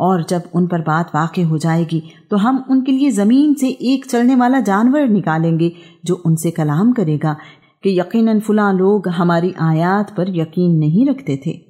और जब उन पर बात वाक़ हो जाएगी तो हम उनके लिए ज़मीन से एक चलने वाला जानवर निकालेंगे जो उनसे कलाम करेगा कि यकीनन फुला लोग हमारी आयात पर यकीन नहीं रखते थे।